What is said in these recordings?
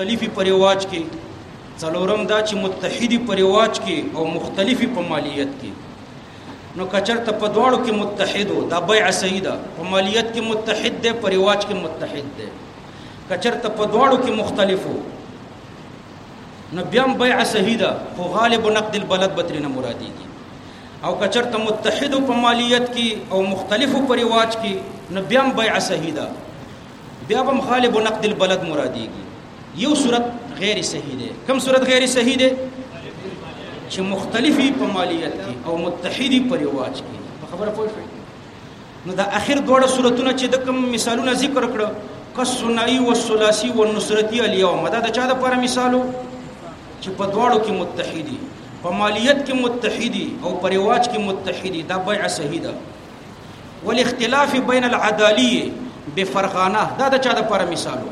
مختلفي په رواج کې څلورم دا چې متحدي په رواج کې او مختلفي په مالیت کې نو کچرته په دواړو کې متحد وو دا بیع صحیح ده په مالیت کې متحد ده په رواج کې متحد ده کچرته په دواړو کې مختلف وو نو بیا هم بیع صحیح ده خو غالب نقد البلد به ترېنه مرادېږي او کچرته متحدو په مالیت کې او مختلفو په رواج کې نو بیا هم بیع صحیح ده بیا بم غالب نقد البلد مرادیږي یو صورت غیر صحیح دی کوم صورت غیر صحیح دی چې مختلفي په مالیت کې او متحدي په رواج کې په خبره پوه شئ نو دا اخر دوه صورتونه چې د کوم مثالونه ذکر کړو کسنای و ثلاثی و نصرتی الیوم دا د چا د پر مثالو چې په دواړو کې متحدي په مالیت کې متحدي او په رواج کې متحدي دا بیع صحیح ده والاختلاف بین العدالیه بفرغانه دا د چا د پر مثالو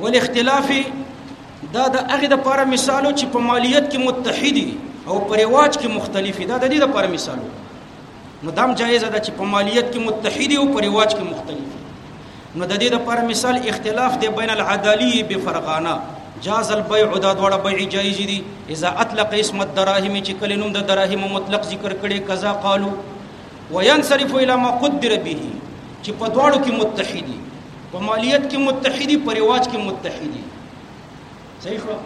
والاختلاف دا د هغه د پر مثالو چې په مالیت کې متحدي او پر رواج کې مختلفي دا د دې د پر مثالو نو دام جایز ده چې په مالیت کې متحدي او پر رواج کې مختلفي نو د دې لپاره مثال اختلاف دی بین العدلی بفرغانه جاز البيع دا دواړه بيع جایز دي اذا اطلق اسم الدراهم چې کله نوم د دراهم مطلق ذکر کړي کذا قالو وينصرف الى ما قدر به چې په دواړو کې متحدي په مالیت کې متحدي په رواج کې متحدي صحیح شو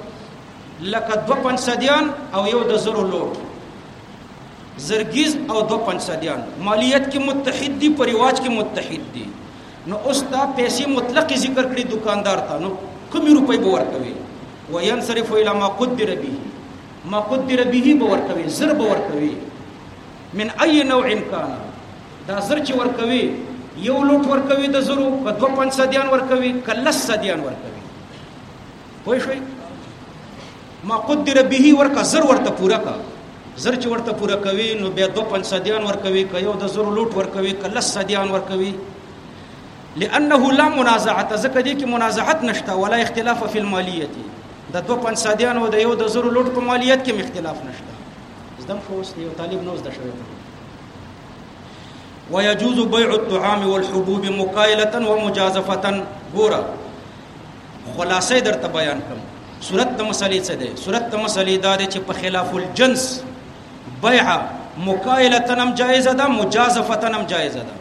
لکه دو پنسدیان او یو د زرو لوټ زرګیز او دو پنسدیان مالیت کې متحد دي په رواج کې متحد دي نو اوس دا پیسې مطلق ذکر کړي دکاندار ته نو کومې روپۍ به ورکوي وینصرف الى ما قدر به ما قدر به به ورکوي زر به ورکوي من اي نوع كان دا زر چې ورکوي یو لوټ ورکوي د زرو په دوه پنځه دیان ورکوي کلس دیان ورکوي پوه شئ ما قدر به ورکا زر ورته پوره کا زر چې ورته پوره کوي نو بیا دو پنځ صدیان ورکوي که یو د زرو لوټ ورکوي که لس صدیان ورکوي لانه لا منازعه ځکه دې کې منازعت نشته ولا اختلاف فی المالیه د دو پنځ صدیان او د یو د زرو لوټ په مالیت کې اختلاف نشته زدم خو اوس یو طالب نوز د شوی ويجوز بيع الطعام والحبوب مكايلة ومجازفة ګوره خلاصې درته بیان کړم صورت د مسلې څه ده صورت د مسلې دا ده چې په خلاف الجنس بيع مکایله تنم جایزه ده مجازفه تنم جایزه ده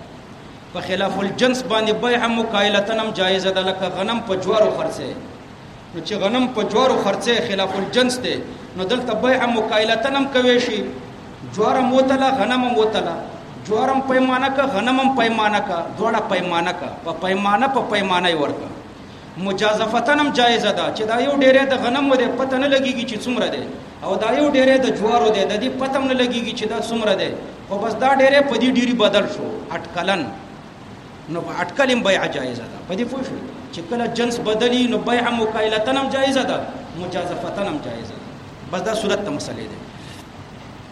په خلاف الجنس باندې بيع مکایله تنم جایزه ده لکه غنم په جوارو خرڅه نو چې غنم په جوارو خرڅه خلاف الجنس ده نو دلته بيع مکایله تنم کوي شي جوارم وتله غنمم وتله جوارم پیمانه که غنمم پیمانه که دواړه پیمانه که په پیمانه په پیمانه یې ورکه مجازفتن هم جایزه ده چې دا یو ډیری د غنمو دی پته نه لګیږي چې څومره دی او دا یو ډیری د جوارو دی د دې پته نه لګیږي چې دا څومره دی خو بس دا ډیری په دې ډیری بدل شو اټکلن نو په اټکل هم بیع جایزه ده په دې پوه شو چې کله جنس بدلی نو بیع مکایلتن هم جایزه ده مجازفتن هم جایزه ده بس دا صورت ته مسلې ده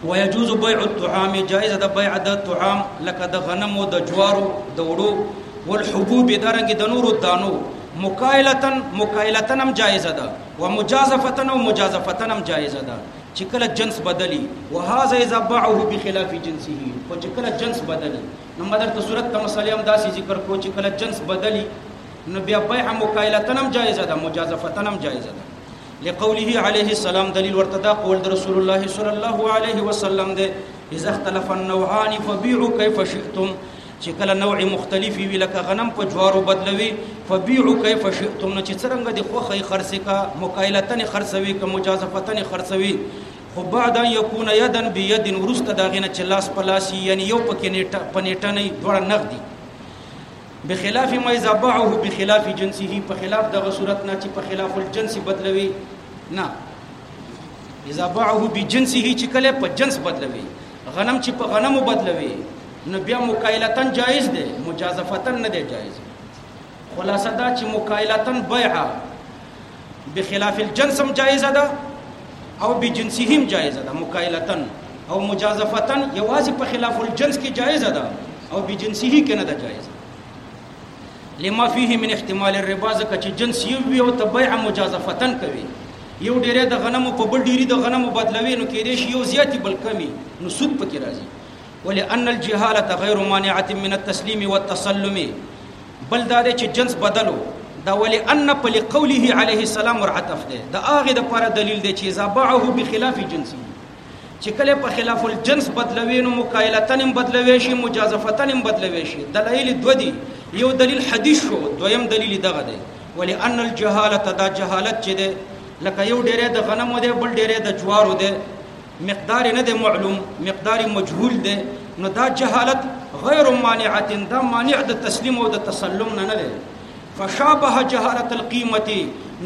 ويجوز بيع الطعام جائز ده بيع د طعام لکه د غنمو د جوارو د وړو والحبوب درنګ د نورو دانو مکایلتن مکایلتنم جائز ده ومجازفتن او مجازفتنم جائز ده چې کله جنس بدلی وهذا اذا باعه بخلاف جنسه او چې کله جنس بدلی نو مدر ته صورت ته مسلې هم داسې ذکر کو چې کله جنس بدلی نو بیا بيع مکایلتنم جائز ده مجازفتنم جائز ده لقوله عليه السلام دلیل ورته دا قول د رسول الله صلی الله علیه وسلم دی اذا اختلف النوعان فبيعوا كيف شئتم چې کله نوع مختلف وي لکه غنم په جوارو بدلوي فبيعوا كيف شئتم نو چې څنګه د خوخه خرڅه کا مقایلتن خرڅوي که مجازفتن خرڅوي خو بعد ان يكون يدا بيد ورست دا غنه چې لاس پلاسي یعنی یو پکې نیټه پنیټه نه دوړ نغدي بخلاف ما يذبحه بخلاف جنسه په خلاف دغه صورت نه چې په خلاف الجنس بدلوي نه اذا باعه بجنسه چې کله په جنس بدلوي غنم چې په غنمو بدلوي نو بیا مکایلتن جایز دی مجازفتن نه دی جایز خلاصه دا چې مکایلتن بیعه بخلاف الجنس هم جایزه ده او بجنسه هم جایزه ده مکایلتن او مجازفتن یوازې په خلاف الجنس کې جایزه ده او بجنسه کې نه ده جایزه لما فيه من احتمال الربا ځکه چې جنس یو وي او تبعه مجازفتن کوي یو ډیره د غنمو په بل ډیری د غنمو بدلوي نو کېدې شي یو زیاتی بل کمی نو سود پکې راځي ولأن الجهاله غیر مانعه من التسلیم والتسلم بل دا دی چې جنس بدلو دا ولی ان په لقوله علیه السلام ورعطف دی دا هغه د پر دلیل دی چې اذا باعه بخلاف جنسه چې کله په خلاف الجنس بدلوي نو مقایلتن هم بدلوي شي مجازفتن هم بدلوي شي دلایل دو دي یو دلیل حدیث شو دویم دلیل دغه دی ولی ان الجهاله دا جهالت چې دی لکه یو ډیره د غنمو دی بل ډیره د جوارو دی مقدار یې نه دی معلوم مقدار یې مجهول دی نو دا جهالت غیر مانعت دا مانع د تسلیم او د تسلم نه نه دی فشابه جهالت القیمت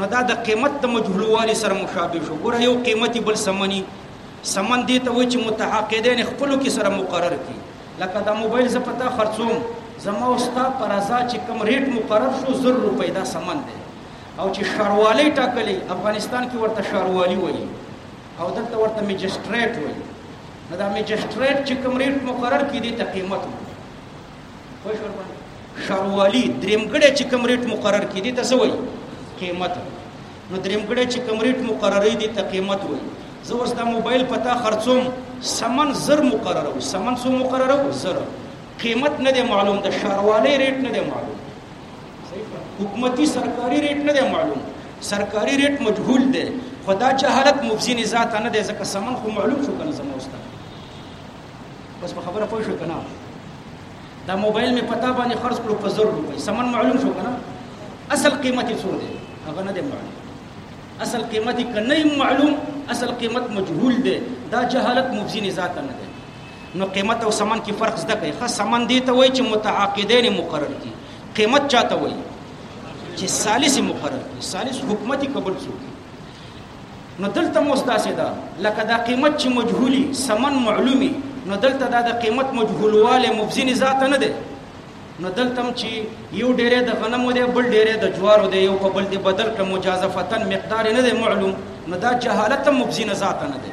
نو دا د قیمت د مجهولوالي سره مشابه شو ګوره یو قیمتي بل سمني سمن دی ته وایي چې متحقیدین خپلو کې سره مقرر کی لکه دا موبایل زه پتا خرڅوم زما او ستا پر ازا چې کم ریټ مقرر شو زر روپۍ دا سمن دی او چې شاروالۍ ټاکلې افغانستان کې ورته شاروالي وایي او دلته ورته میجسټریټ وایي نو دا میجسټریټ چې کوم ریټ مقرر کړي دي ته قیمت وایي خو شور باندې شاروالي درېمګړی چې کوم ریټ مقرر کړي دي ته څه وایي قیمت نو درېمګړی چې کوم ریټ مقررې دي ته قیمت وایي زه اوس دا موبایل پتا خرڅوم سمن زر مقرره و سمن سو مقرره و زر قیمت نه دی معلوم د شاروالۍ ریټ نه دی معلوم حکومتي سرکاري ریټ نه دی معلوم سرکاري ریټ مجهول دی خو دا جهالت مفزي نه ذات نه دی ځکه سمن خو معلوم شو کنه زموږ استاد بس په خبره پوه شو کنه دا موبایل می پتا باندې خرج کړو په زر روپۍ سمن معلوم شو کنه اصل قیمت یې څو دی هغه نه دی معلوم اصل قیمت کنه معلوم اصل قیمت مجهول دی دا جهالت مفزي نه ذات نه دی نو قیمت او سمن کې فرق زده کړئ ښه سمن دی ته وایي چې متعاقدین مقرر کی قیمت چاته وایي چې ثالث مقرر کی ثالث حکومتي قبول شو نو دلته مستاسه ده لکه دا قیمت چې مجهولی سمن معلومی نو دلته دا د قیمت مجهولواله مفزین ذات نه ده نو دلته چې یو ډیره د غنمو دی بل ډیره د جوارو دی یو په بل دی بدل کړ مجازفتن مقدار نه دی معلوم نو دا جهالت مفزین ذات نه ده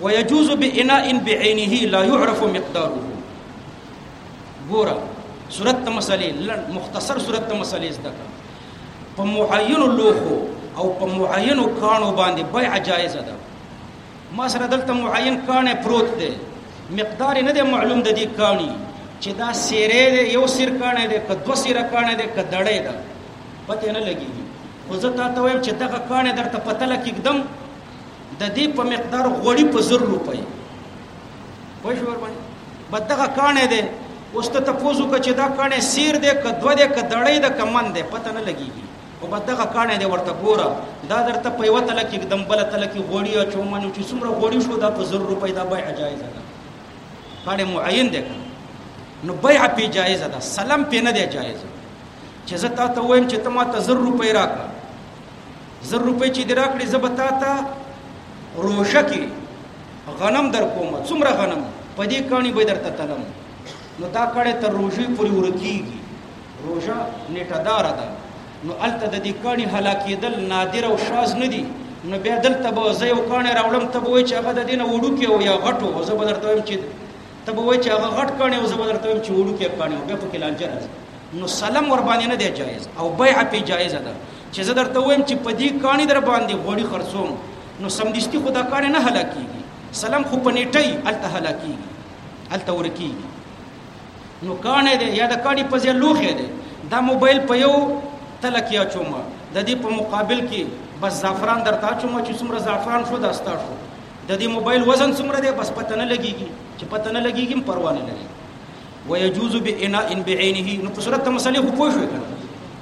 ويجوز بإناء بعينه لا يعرف مقداره ګوره صورت مسلې مختصر صورت مسلې زده کړه په معینو لوخو او په معینو کانو باندې بیع جایز ده ما سره دلته معین کانه پروت دی مقدار نه دی معلوم د دې کانی چې دا سیره دی یو سیر کانه دی که دو سیر کانه دی که دړې ده پته نه لګي خو زه تا ته وایم چې دغه کانه درته پته لکه کدم د دې په مقدار غوړي په زر روپۍ پوه شو ورباندې بد دغه کانه دی اوس ته تاسو که چې دا کانه سیر دی که دوه دی که دړې ده که من دی پته نه لګيږي او بد دغه کانه دی ورته ګوره دا درته په یوه تله کې دم بله تله کې غوړي او چومنو چې څومره غوړي شو دا په زر روپۍ دا بیع جایزه ده کانه معین دی نو بیع پې جایزه ده سلم پې نه دی جایزه چې زه تا ته وایم چې ته ما ته زر روپۍ راکړه زر روپۍ چې دې راکړې زه به تا ته روژه کې غنم در کوم څومره غنم په دې کاڼي به درته تلم نو دا کړه تر روژې پورې ورکیږي روژه نیټه دار ده نو الته د دې کاڼي هلاکېدل نادر او شاز نه دي نو بیا دلته به زه یو کاڼی راوړم ته به وایې چې هغه د دې نه وړوکی او یا غټ و زه به درته وایم چې ته به وایې چې هغه غټ کاڼی او زه به درته وایم چې وړوکی کاڼی و بیا پکې لانجه راځي نو سلم ورباندې نه دی جایز او بیع پې جایزه ده چې زه درته وایم چې په دې کاني در باندې غوړي خرڅوم نو سمدستي خدا کانه نه هلاکیږي سلام خو پنيټي الته هلاکي الته ورکی نو کانه دې یا د کاډي په ځای لوخه دې دا موبایل په یو تلکیا چوما د دې په مقابل کې بس زعفران درته چوما چې څومره زعفران شو داستا شو د دې موبایل وزن څومره دی بس پته نه لګيږي چې پته نه لګيږي پروا نه لري ويجوز بإناء بعينه نو په صورت مسلې خو پوه شو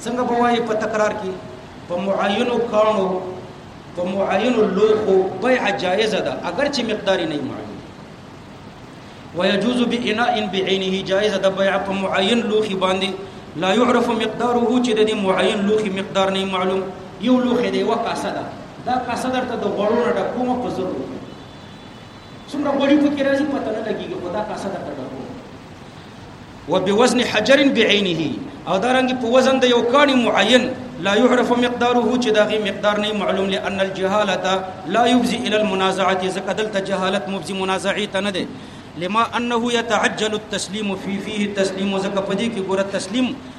څنګه په وایي په تکرار کې په معینو کانو په معینو لوخو بیع جایزه ده اگر چې مقدار نه معین ويجوز بإناء بعينه جائز د بيع په معين لوخي باندې لا يعرف مقداره چې د معين لوخي مقدار نه معلوم یو لوخي دی وکاسه ده دا کاسه درته د غړو نه ډکومه په ضرورت څومره غوړي پکې راځي پته نه لګيږي خدا کاسه درته ډکو وبوزن حجر بعينه او دارنګ په وزن د یو کانی معین لا يعرف مقداره چې دغه مقدار نه معلوم لئن الجهاله لا يفزي الى المنازعه ځکه دلته جهالت مفزي منازعه ته نه ده لما انه يتعجل التسليم في فيه تسليم ځکه په دې کې ګوره تسلیم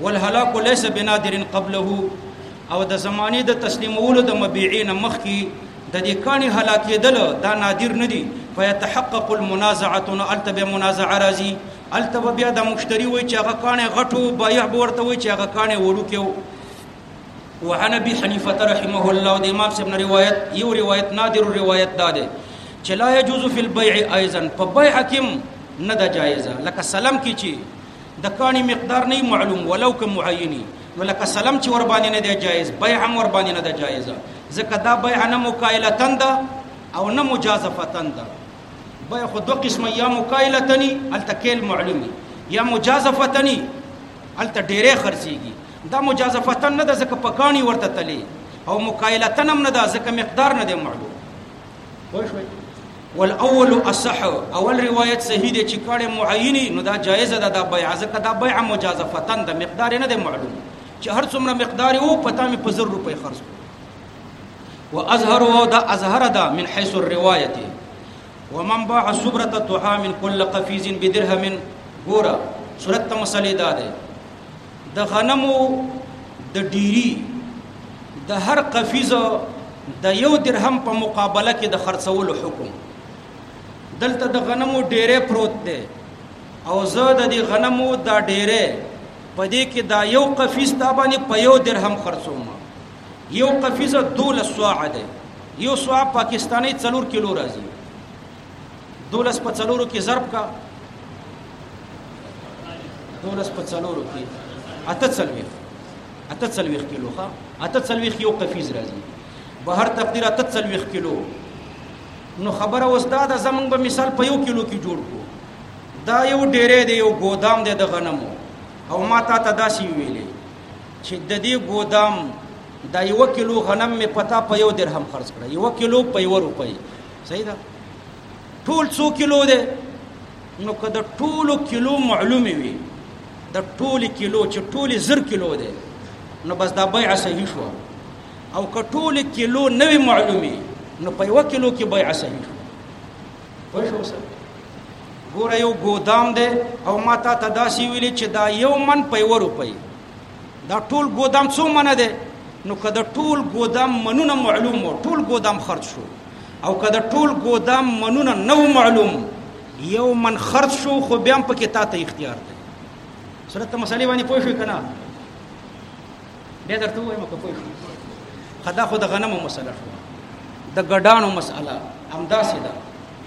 والهلاك ليس بنادر قبله او د زمانه د تسلیمولو د مبيعين مخکي د دې کانی هلاکېدل دا نادر نه دي فيتحقق المنازعه التب منازعه راځي التب بیا د مشتری وای چې هغه کانی غټو بایع ورته وای چې هغه کانی وړو کېو وعن ابي حنيفه رحمه الله د امام صاحب روایت یو روایت نادر روایت دا ده چې لا يجوز في البيع ايضا په بيع کې نه ده جایزه لکه سلام کې چې د کانی مقدار نه معلوم ولو که معینی نو لکه سلام چې ور باندې نه دی جایز بیع هم ور باندې نه دی جایز ځکه دا بیع نه مکایله تند او نه مجازفه تند بیع خو دوه قسمه یا مکایله تنی التکیل معلومی یا مجازفه تنی الته ډیره خرڅیږي دا مجازفه تن نه ده ځکه په کانی ورته تلی او مکایله تنم نه ده ځکه مقدار نه دی معلوم پوه شوئ والاول اصح اول روایت صحیح دی چې کړه معینی نو دا جایز ده دا بیع ځکه دا بیع مجازفتن د مقدار نه دی معلوم چې هر څومره مقدار وو پتا مې په 1000 روپۍ خرج و اظهر و دا اظهر دا من حيث الروايه ومن باع صبره طعام كل قفيز بدرهم ګورا صورت مسلې دا ده د غنمو د ډيري د هر قفیز د یو درهم په مقابله کې د خرڅولو حکم دلته د غنمو ډیره پروت دی او زه د دې غنمو دا ډیره په دې کې دا یو قفیز دا باندې په یو درهم خرڅوم یو قفیز دوله سوعه ده یو سوعه پاکستاني 4 کیلو راځي دولس په څلورو کې ضرب کا دولس په څلورو کې اته څلوي اته څلوي کیلو ښا اته څلوي یو قفیز راځي بهر تقدیر اته څلوي کیلو نو خبره اوس دا د زمنګ به مثال په یو کیلو کې جوړ کو دا یو ډیره دی یو ګودام دی د غنمو او ما تا ته داسې ویلې چې د دې ګودام دا یو کیلو غنم می پتا په یو درهم خرج کړ یو کیلو په یو روپۍ صحیح ده ټول څو کیلو ده نو که د ټولو کیلو معلومه وي د ټول کیلو چې ټول زر کیلو ده نو بس دا بیع صحیح شو او که ټول کیلو نه وي معلومه نو په یو کیلو کې بیع صحیح شو په شو سره ګوره یو ګودام ده او ما تا ته داسې ویلې چې دا یو من په یو روپۍ دا ټول ګودام څو منه دی نو که د ټول ګودام منونه معلوم و ټول ګودام خرج شو او که د ټول ګودام منونه نو معلوم یو من خرج شو خو بیا هم پکې تا ته اختیار دی سره ته مسلې باندې پوه شو کنه بیا درته وایم که پوه شو خدا خو د غنمو مسله شو د ګډانو مسله همداسې ده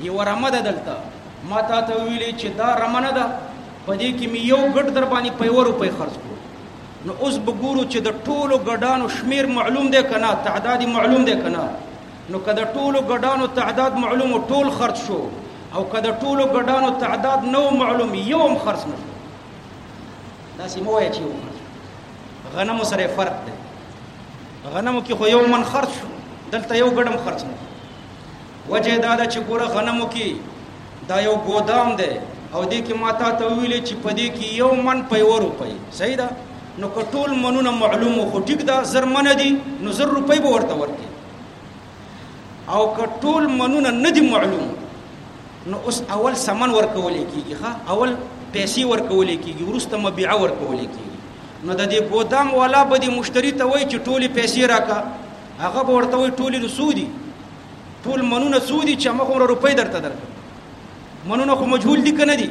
یو رمه ده دلته ما تا ته ویلې چې دا رمه نه ده په دې کې مې یو ګډ در باندې په یو روپۍ خرڅ کړو نو اوس به ګورو چې د ټولو ګډانو شمیر معلوم دی کنه تعداد معلوم دی کنه نو کله ټولو ګډانو تعداد معلوم او ټول خرج شو او کله ټولو ګډانو تعداد نو معلوم یو هم خرج نه شو دا سیمه وایي چې غنمو سره فرق دی غنمو کې خو یو من خرج شو دلته یو ګډم خرج نه وجه دا ده چې ګوره غنمو کې دا یو ګودام دی او دې کې ما تا ته ویلې چې په دې کې یو من په یو روپۍ صحیح ده نو که ټول منونه معلوم خو ټیک ده زر منه دي نو زر روپۍ به ورته ورکړي او که ټول منونه نه دي معلوم نو اوس اول سمن ورکول کیږي ها اول پیسې ورکول کیږي ورسته مبيعه ورکول کیږي نو د دې ګودام والا به د مشتری ته وایي چې ټولې پیسې راکا هغه به ورته وایي ټولې رسودي ټول منونه څو دي چې موږ عمر روپۍ درته درکړو منونه خو مجهول دي کنه دي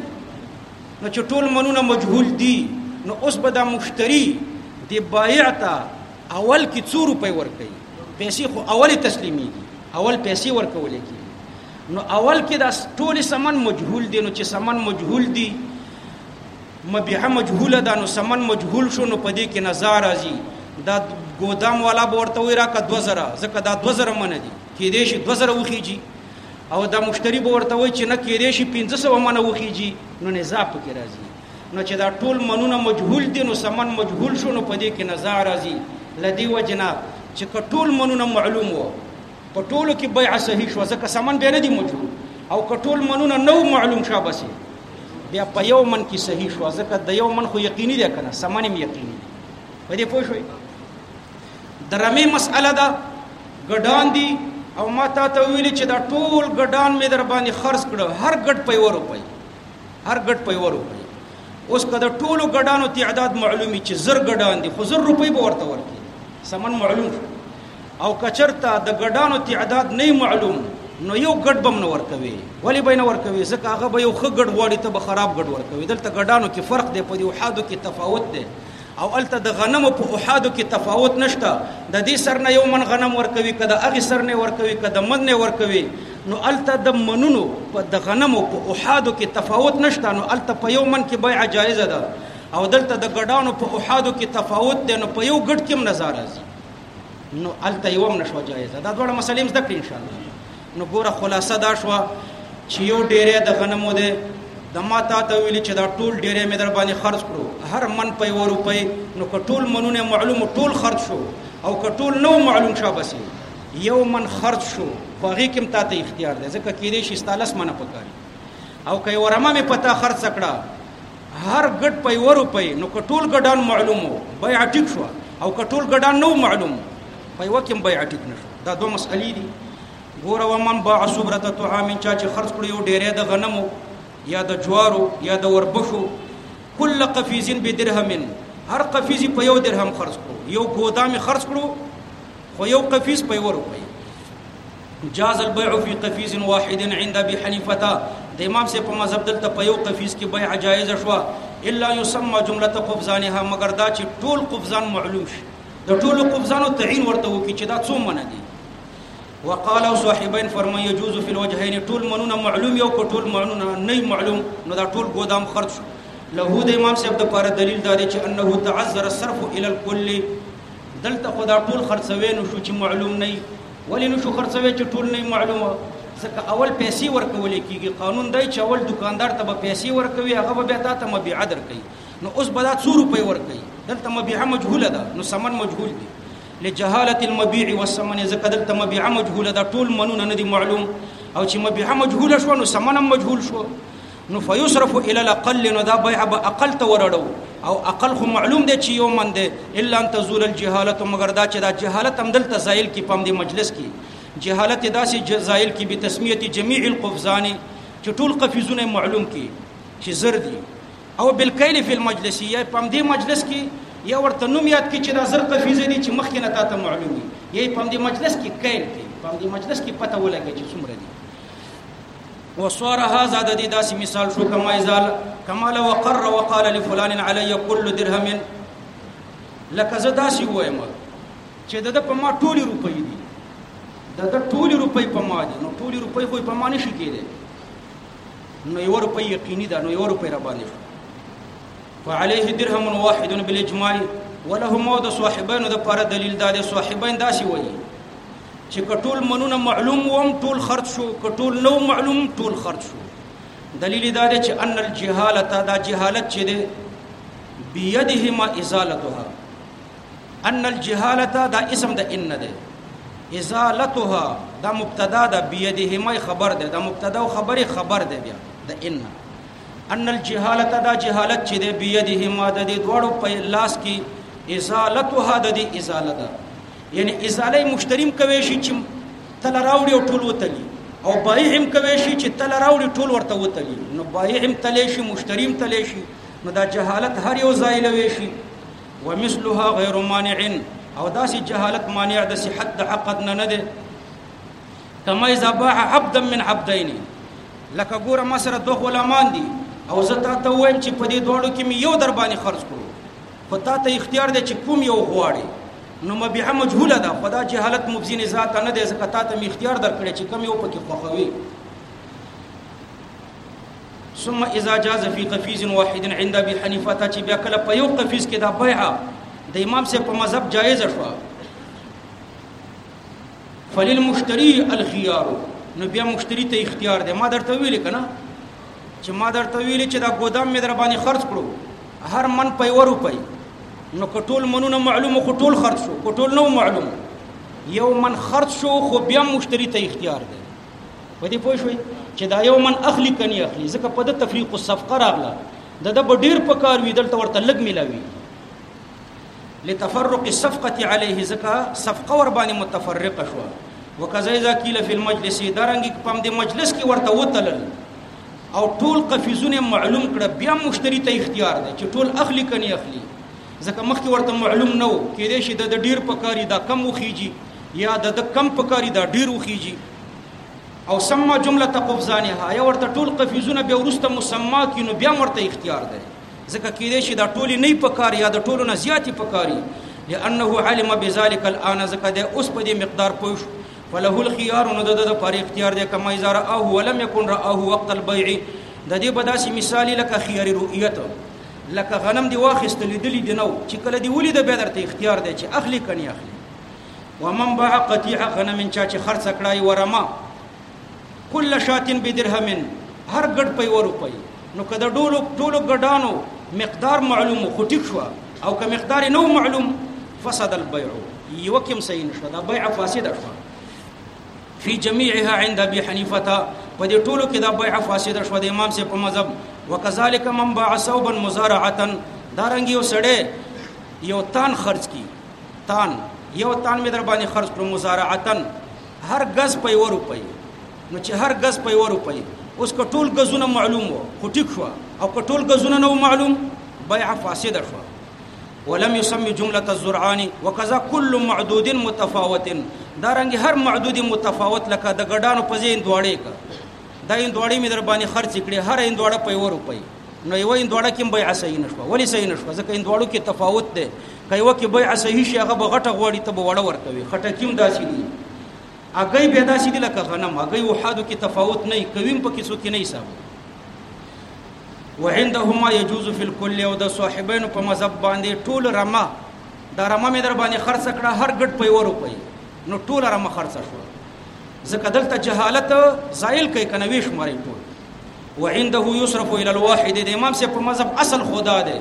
نو چې ټول منونه مجهول دي نو اوس به دا مشتری دی بایع ته اول کې څو روپۍ ورکړي پیسې خو اول تسلیمېږي اول پیسې ورکول کېږي نو اول کې دا ټول سامان مجهول دي نو چې سامان مجهول دي مبيعه مجهوله ده نو سمن مجهول شو نو په دې کې نزا راځي دا ګودام والا به ورته وایي راکه دوه زره ځکه دا دوه زره منه دي کېدای شي دوه زره وخیږي او دا مشتری به ورته وایي چې نه کېدای شي پنځه سوه منه وخیږي نو نزا پکې راځي نو چې دا ټول منونه مجهول دي نو سمن مجهول شو نو په دې کې نزا راځي له دې وجې نه چې که ټول منونه معلوم وو په ټولو کې بیع صحیح شو ځکه سمن به نه دی موجود او کټول منونه نو معلوم شوه بس بیا په یو من کې صحیح شو ځکه د یو من خو یقیني دی کنه سمن هم یقیني دی په دې پوه شوي درمه مسأله ده ګډان دي او ما تا ته ویل چې دا ټول ګډان مې در باندې خرج کړو هر ګډ په یو روپۍ هر ګډ په یو روپۍ اوس کله ټولو ګډانو تعداد معلومي چې زر ګډان دي خو زر روپۍ به ورته ورکړي سمن معلوم شو او کچرته د ګډانو تعداد نه معلوم نو یو ګډ بم نه ورکوي ولی به نه ورکوي ځکه هغه به یو ښه ګډ غواړي ته به خراب ګډ ورکوي دلته ګډانو کې فرق دی په دې احادو کې تفاوت دی او الته د غنمو په احادو کې تفاوت نشته د دې سر نه یو من غنم ورکوي کده هغه سر نه ورکوي کده من نه ورکوي نو الته د منونو په د غنمو په احادو کې تفاوت نشته نو الته په یو من کې بیع جایز ده او دلته د ګډانو په احادو کې تفاوت دی نو په یو ګډ کې هم نظر راځي نو الته یو هم نشو جایز دا ډول مسلې مزد کړی ان شاء الله نو ګوره خلاصه دا شو چې یو ډیره د غنمو ده د ما تا ته ویل چې دا ټول ډیره مې در باندې خرج کړو هر من په یو روپۍ نو کټول منونه معلوم ټول خرج شو او کټول نو معلوم شو بس یو من خرج شو خو هغه کوم تا ته اختیار ده ځکه کې دې شي ستالس منه پکاري او که ورما مې پتا خرج کړه هر ګډ په یو روپۍ نو کټول ګډان معلوم وو بیع ټیک شو او کټول ګډان نو معلوم په یو کې بیع ټیک نشو دا دوه مسئلې دي ګوره ومن باع صبرته طعام چا چې خرج کړو یو ډیره د غنمو یا د جوارو یا د وربشو کل قفیزن بدرهم هر قفیز په یو درهم خرج کړو یو ګودام خرج کړو خو یو قفیز په یو روپۍ جاز البيع في قفيز واحد عند ابي حنيفه د امام سي په مذهب دلته په یو قفيز کې بيع جایز شو الا يسمى جمله قفزانها مگر دا چې ټول قفزان معلوم شي د ټول قفزانو تعین ورته وکي چې دا څو من دي وقال صاحبين فرما يجوز في الوجهين ټول منونه معلوم یو کو ټول منونه نه معلوم نو دا ټول ګودام خرج شو له د امام صاحب د پاره دلیل دا دی چې انه تعذر الصرف الى الكل دلته خدا ټول خرڅوي نو شو چې معلوم نه ولې نشو خرڅوي چې ټول نه معلومه ځکه اول پیسې ورکول کیږي قانون دی چې اول دکاندار ته به پیسې ورکوي هغه به بیا تاسو مبيعه درکړي نو اوس به دا 100 روپۍ ورکړي دلته مبيعه مجهوله ده نو ثمن مجهول دی لجهاله المبيع والثمن ځکه دلته مبيعه مجهوله ده ټول منونه نه دي معلوم او چې مبيعه مجهوله شو نو ثمن مجهول شو نو فیصرف الى الاقل نو دا بیع به اقل ته ورړو او اقل خو معلوم دی چې یو من دی الا ان تزول الجهاله مگر دا چې دا جهالت هم دلته زایل کی پم دی مجلس کی جهالت دا سي زایل کی به تسمیه جميع القفزان چې ټول قفزونه معلوم کی چې زر دي او بالکیل فی المجلس یا پم دی مجلس کی یا ورته نوم یاد کی چې دا زر قفزه دي چې مخکې نه تاسو معلوم دي یا پم دی مجلس کی کیل کی پم دی مجلس کی پته ولګی چې څومره دي وصار هذا د دې داسې مثال شو کما ازال کما لو قر وقال لفلان علي كل درهم لکه زه داسې وایم چې د په ما ټولي روپۍ دي د د ټولي روپۍ په ما دي نو ټولي روپۍ خو په ما نشي کېدای نو یو روپۍ یقیني ده نو یو روپۍ را باندې شو فعليه درهم واحد بالاجماع وله مود صاحبین د پر دلیل دا د صاحبین داسې وایي چې که ټول منونه معلوم وم ټول خرج شو که ټول نو معلوم ټول خرج شو دلیل دا دی چې ان الجهالت دا جهالت چې دی بيدهما ازالتها ان الجهالت دا اسم د ان دی ازالتها دا مبتدا ده بيدهما خبر ده دا مبتدا او خبره خبر ده بیا د ان ان الجهالت دا جهالت چې د بيدهم د دې دواړو په لاس کې ازالتها د دې ازاله ده یعنی ازاله مشتریم کوي شي چې تل راوړي او ټول وتلی او بایهم کوي شي چې تل راوړي ټول ورته وتلی نو بایهم تلې شي مشتریم تلې شي نو دا جهالت هر یو ځای لوي شي ومثلها غیر مانع او داسې جهالت مانع د صحت د عقد نه نه ده کما اذا باح عبدا من عبدين لکه ګوره ما سره دوه غلامان دي او زه تا ته وایم چې په دې دواړو کې مې یو در باندې خرج کړو خو تا ته اختیار دی چې کوم یو غواړي نو مبيعه مجهوله ده خدا جهالت مبزین ذات نه دی ځکه تا ته مې اختیار درکړی چې کوم یو پکې خوښوي ثم اذا جاز في قفيز واحد عند ابي حنيفه تا چې بیا کله په یو قفیز کې دا بیعه د امام سے په مذهب جایز شوه فللمشتری الخيار نو بیا مشتری ته اختیار دی ما درته ویل کنه چې ما درته ویل چې دا ګودام مې در باندې خرج کړو هر من په یو روپۍ نو کټول منونه معلومه کټول خرج شو کټول نو معلومه یو من خرج شو خو بیا مشتری ته اختیار دی په دې پوه شوي چې دا یو من اخلي کني اخلي ځکه په د تفریق الصفقه راغله د د ډیر په کار وی دلته ورته لګ ملاوي لتفرق الصفقه عليه زکه صفقه ور باندې متفرقه شو وکذا اذا قيل في المجلس درنګ پم د مجلس کې ورته وتلل او ټول قفیزونه معلوم کړه بیا مشتری ته اختیار دی چې ټول اخلي کني اخلي ځکه مخکې ورته معلوم نه و کې دې شي د ډیر پکاري دا کم وخیږي یا د کم پکاري دا ډیر وخیږي او سما جمله تقفزانه یا ورته ټول قفیزونه بیا ورسته مسما کینو بیا ورته اختیار دی ځکه کېدای شي دا ټولې نه په کار یا د ټولو نه زیاتې په کاري لانه علم بذلك الان ځکه د اوس په دې مقدار پوه شو فله الخيار نو د د پر اختیار دی کما اذا راه ولم يكن راه وقت البيع د دې بداسي مثال لکه خيار رؤیت لکه غنم دی واخست لیدلی دی نو چې کله دی ولید به درته اختیار دی چې اخلي کني اخلي ومن باع قطيع غنم چا چې خرڅ کړای ورما کل شاتن بدرهم هر ګډ په یو روپۍ نو که د ټولو ټولو ګډانو مقدار معلوم خو ټیک شو او که مقدار نو معلوم فسد البيع یو کوم صحیح نشو دا بیع فاسده شو فی جميعها عند ابي حنیفه په دې ټولو کې دا بیع فاسده شو د امام سي په مذهب وکذالک من باع ثوبا مزارعه دا رنګ یو سړی یو تان خرج کی تان یو تان مې در باندې خرج کړو مزارعتن هر غز په یو روپۍ نو چې هر غز په یو روپۍ اوس کټول غزونه معلوم وو خو ټیک شو او کټول غزونه نو معلوم بیع فاسد شو ولم يسمي جمله الزرعان وكذا كل معدود متفاوت دا رنګ هر معدود متفاوت لکه د غډانو په زین دوړې کا دا یې دوړې مې در باندې خرڅ کړې هر یې دوړه په یو روپۍ نو یو اندوړه کې بیع صحیح نشو ولی صحیح نشو ځکه اندوړو کې تفاوت دی کایو کې بیع صحیح شي هغه بغټه غوړي ته بوړه ورکوي خټکیم داسې دي اگې به داسې دي لکه غنم اگې وحادو کې تفاوت نه کوي په کې څوک نه حساب وعندهما يجوز في الكل او د صاحبینو په مذهب باندې ټول رما دا رما مې در باندې خرڅ کړه هر ګډ په یو روپۍ نو ټول رما خرڅ شو ځکه دلته جهالت زائل کوي کنه ویش مری ټول وعنده يصرف الى الواحد د امام سي په مذهب اصل خدا ده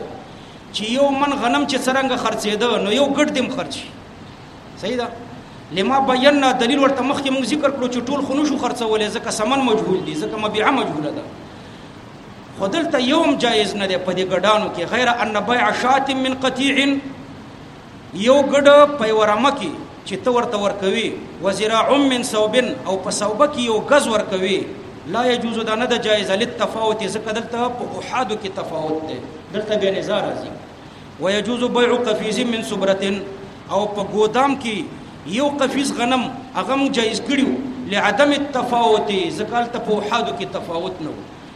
چې یو من غنم چې څنګه خرڅېده نو یو ګډ دیم خرچ صحیح ده لما بینا دلیل ورته مخکې موږ ذکر کړو چې ټول خونو شو خرڅولې ځکه سمن مجهول دي ځکه مبيعه مجهوله ده خدلته یوم جایز نه ده په دې ګډانو کې غیر ان بيع شات من قطيع یو ګډه په یو رمه کې چې ته ورته ورکوي وزراع من صوب او په صوبه کې یو غز ورکوي لا يجوز دا نه د جایز للتفاوت ځکه دلته په احاد کې تفاوت دی دلته بیا نزار راځي ويجوز بيع قفيز من صبره او په ګودام کې یو قفیز غنم هغه مو جایز کړیو لعدم التفاوت زکال ته په حادو کې تفاوت نه